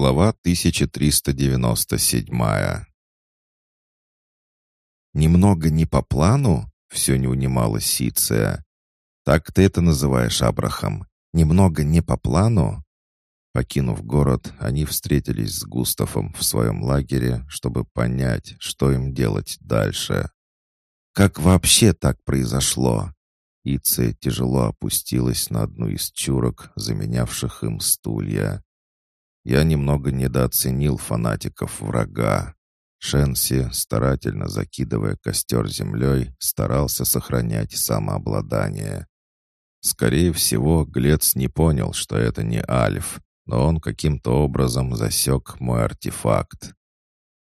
Глава 1397 «Немного не по плану?» — все не унимала Сиция. «Так ты это называешь, Абрахам? Немного не по плану?» Покинув город, они встретились с Густавом в своем лагере, чтобы понять, что им делать дальше. «Как вообще так произошло?» Иция тяжело опустилась на одну из чурок, заменявших им стулья. Я немного недооценил фанатиков врага. Шенси, старательно закидывая костер землей, старался сохранять самообладание. Скорее всего, Глец не понял, что это не Альф, но он каким-то образом засек мой артефакт.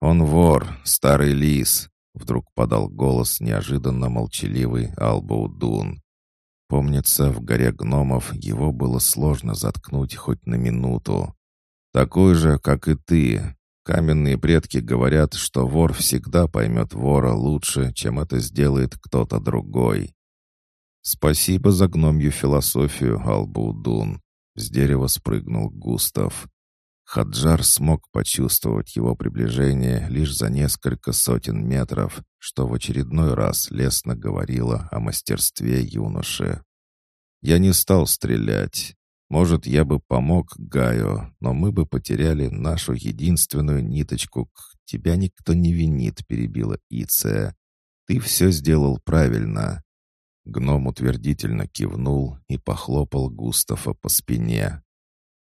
«Он вор, старый лис», — вдруг подал голос неожиданно молчаливый Албаудун. Помнится, в горе гномов его было сложно заткнуть хоть на минуту. Такой же, как и ты. Каменные предки говорят, что вор всегда поймет вора лучше, чем это сделает кто-то другой. Спасибо за гномью философию, Албудун. С дерева спрыгнул Густав. Хаджар смог почувствовать его приближение лишь за несколько сотен метров, что в очередной раз лестно говорило о мастерстве юноши. Я не стал стрелять. Может, я бы помог Гаю, но мы бы потеряли нашу единственную ниточку. Тебя никто не винит, перебила Иция. Ты все сделал правильно. Гном утвердительно кивнул и похлопал Густава по спине.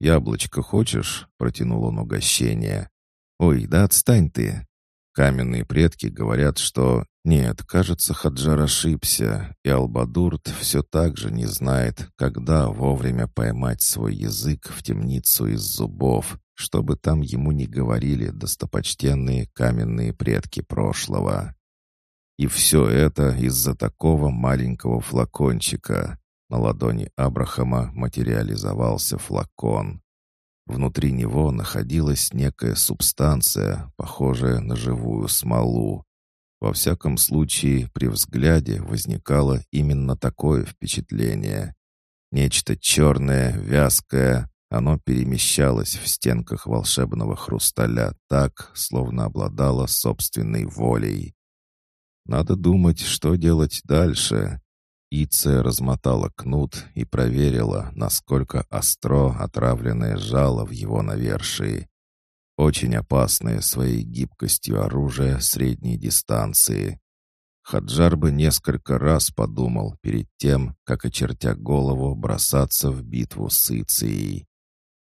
«Яблочко хочешь?» — протянул он угощение. «Ой, да отстань ты!» Каменные предки говорят, что нет, кажется, Хаджар ошибся, и Албадурт все так же не знает, когда вовремя поймать свой язык в темницу из зубов, чтобы там ему не говорили достопочтенные каменные предки прошлого. И все это из-за такого маленького флакончика. На ладони Абрахама материализовался флакон. Внутри него находилась некая субстанция, похожая на живую смолу, во всяком случае, при взгляде возникало именно такое впечатление. Нечто черное, вязкое, оно перемещалось в стенках волшебного хрусталя так, словно обладало собственной волей. Надо думать, что делать дальше. Иция размотала кнут и проверила, насколько остро отравленное жало в его навершии. Очень опасное своей гибкостью оружие средней дистанции. Хаджар бы несколько раз подумал перед тем, как, очертя голову, бросаться в битву с Ицией.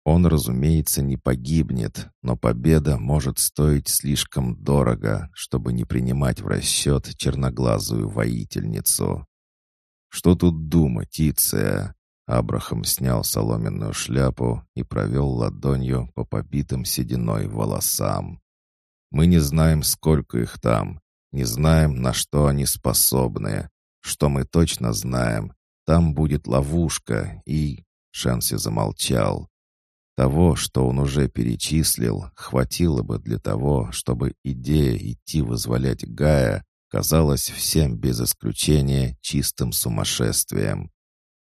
Он, разумеется, не погибнет, но победа может стоить слишком дорого, чтобы не принимать в расчет черноглазую воительницу. Что тут думать, Иция? Абрахам снял соломенную шляпу и провел ладонью по побитым сединой волосам. «Мы не знаем, сколько их там, не знаем, на что они способны. Что мы точно знаем, там будет ловушка, и...» Шенси замолчал. Того, что он уже перечислил, хватило бы для того, чтобы идея идти вызволять Гая казалась всем без исключения чистым сумасшествием.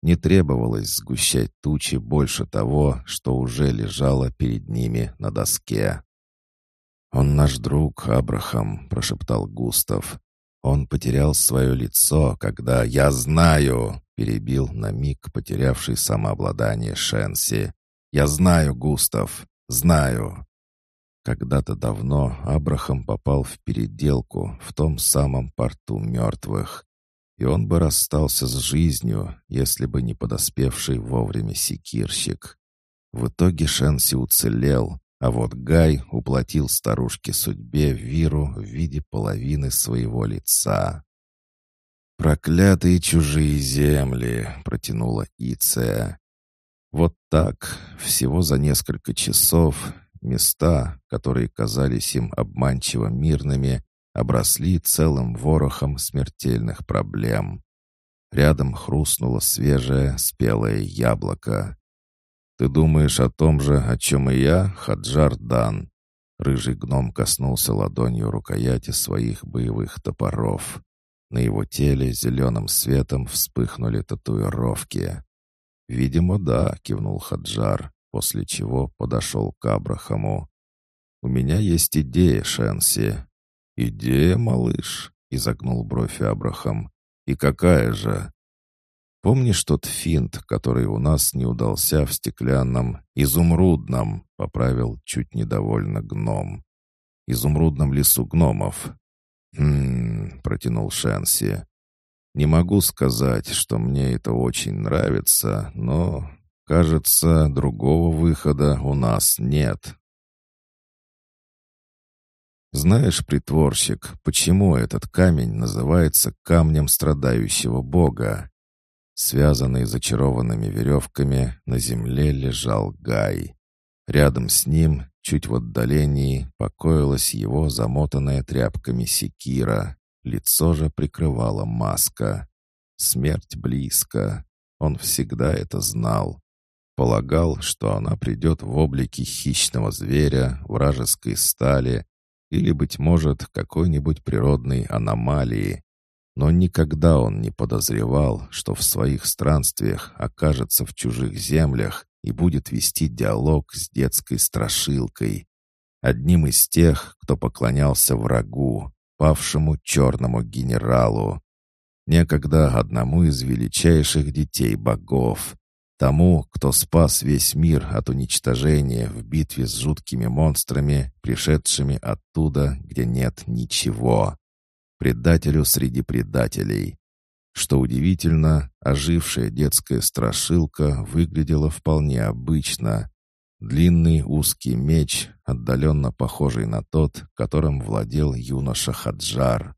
Не требовалось сгущать тучи больше того, что уже лежало перед ними на доске. «Он наш друг, Абрахам», — прошептал Густав. «Он потерял свое лицо, когда я знаю», — перебил на миг потерявший самообладание Шенси. «Я знаю, Густав, знаю». Когда-то давно Абрахам попал в переделку в том самом порту мертвых и он бы расстался с жизнью, если бы не подоспевший вовремя секирщик. В итоге Шенси уцелел, а вот Гай уплатил старушке судьбе Виру в виде половины своего лица. «Проклятые чужие земли!» — протянула Иция. Вот так, всего за несколько часов, места, которые казались им обманчиво мирными, обросли целым ворохом смертельных проблем. Рядом хрустнуло свежее, спелое яблоко. «Ты думаешь о том же, о чем и я, Хаджар Дан?» Рыжий гном коснулся ладонью рукояти своих боевых топоров. На его теле зеленым светом вспыхнули татуировки. «Видимо, да», — кивнул Хаджар. после чего подошел к Абрахаму. «У меня есть идея, Шенси». «Идея, малыш?» — изогнул бровь Абрахам. «И какая же?» «Помнишь тот финт, который у нас не удался в стеклянном, изумрудном?» — поправил чуть недовольно гном. «Изумрудном лесу гномов». «Хм...» — протянул Шенси. «Не могу сказать, что мне это очень нравится, но, кажется, другого выхода у нас нет». Знаешь, притворщик, почему этот камень называется камнем страдающего бога? Связанный зачарованными веревками, на земле лежал Гай. Рядом с ним, чуть в отдалении, покоилась его замотанная тряпками секира. Лицо же прикрывала маска. Смерть близко. Он всегда это знал. Полагал, что она придет в облике хищного зверя, вражеской стали или, быть может, какой-нибудь природной аномалии. Но никогда он не подозревал, что в своих странствиях окажется в чужих землях и будет вести диалог с детской страшилкой. Одним из тех, кто поклонялся врагу, павшему черному генералу. Некогда одному из величайших детей богов, Тому, кто спас весь мир от уничтожения в битве с жуткими монстрами, пришедшими оттуда, где нет ничего. Предателю среди предателей. Что удивительно, ожившая детская страшилка выглядела вполне обычно. Длинный узкий меч, отдаленно похожий на тот, которым владел юноша Хаджар.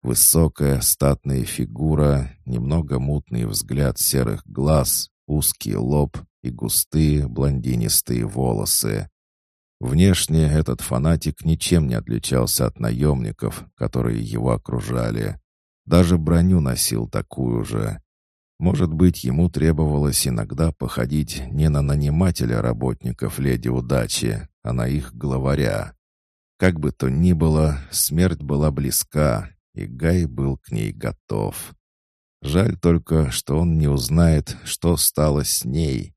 Высокая статная фигура, немного мутный взгляд серых глаз, узкий лоб и густые блондинистые волосы. Внешне этот фанатик ничем не отличался от наемников, которые его окружали. Даже броню носил такую же. Может быть, ему требовалось иногда походить не на нанимателя работников леди удачи, а на их главаря. Как бы то ни было, смерть была близка, и Гай был к ней готов. Жаль только, что он не узнает, что стало с ней.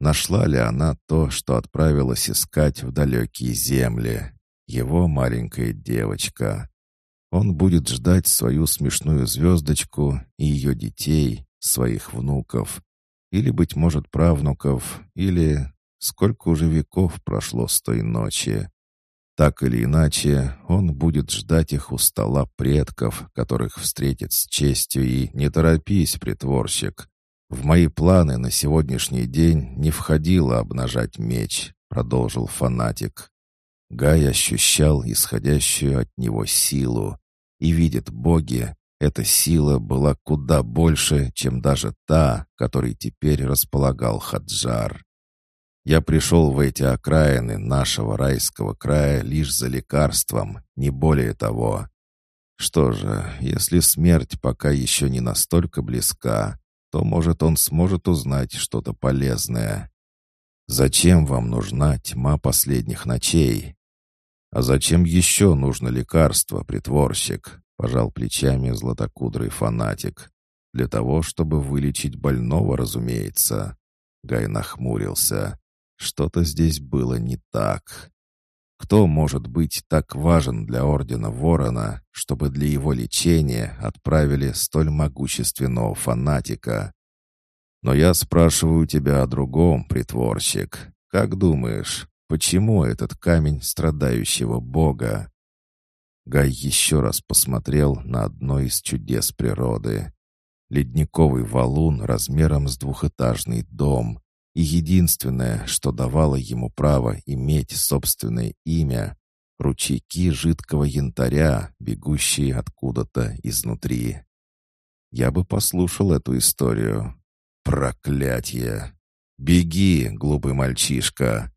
Нашла ли она то, что отправилась искать в далекие земли? Его маленькая девочка. Он будет ждать свою смешную звездочку и ее детей, своих внуков. Или, быть может, правнуков, или... Сколько уже веков прошло с той ночи. Так или иначе, он будет ждать их у стола предков, которых встретит с честью и «не торопись, притворщик». «В мои планы на сегодняшний день не входило обнажать меч», — продолжил фанатик. Гай ощущал исходящую от него силу, и видит боги, эта сила была куда больше, чем даже та, которой теперь располагал Хаджар. Я пришел в эти окраины нашего райского края лишь за лекарством, не более того. Что же, если смерть пока еще не настолько близка, то, может, он сможет узнать что-то полезное. Зачем вам нужна тьма последних ночей? А зачем еще нужно лекарство, притворщик? Пожал плечами златокудрый фанатик. Для того, чтобы вылечить больного, разумеется. Гай нахмурился. Что-то здесь было не так. Кто может быть так важен для Ордена Ворона, чтобы для его лечения отправили столь могущественного фанатика? Но я спрашиваю тебя о другом, притворщик. Как думаешь, почему этот камень страдающего бога? Гай еще раз посмотрел на одно из чудес природы. Ледниковый валун размером с двухэтажный дом, и единственное, что давало ему право иметь собственное имя — ручейки жидкого янтаря, бегущие откуда-то изнутри. Я бы послушал эту историю. Проклятье! Беги, глупый мальчишка!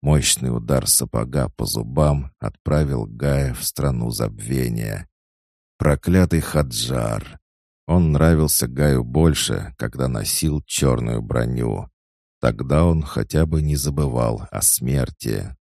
Мощный удар сапога по зубам отправил Гая в страну забвения. Проклятый Хаджар! Он нравился Гаю больше, когда носил черную броню. Тогда он хотя бы не забывал о смерти.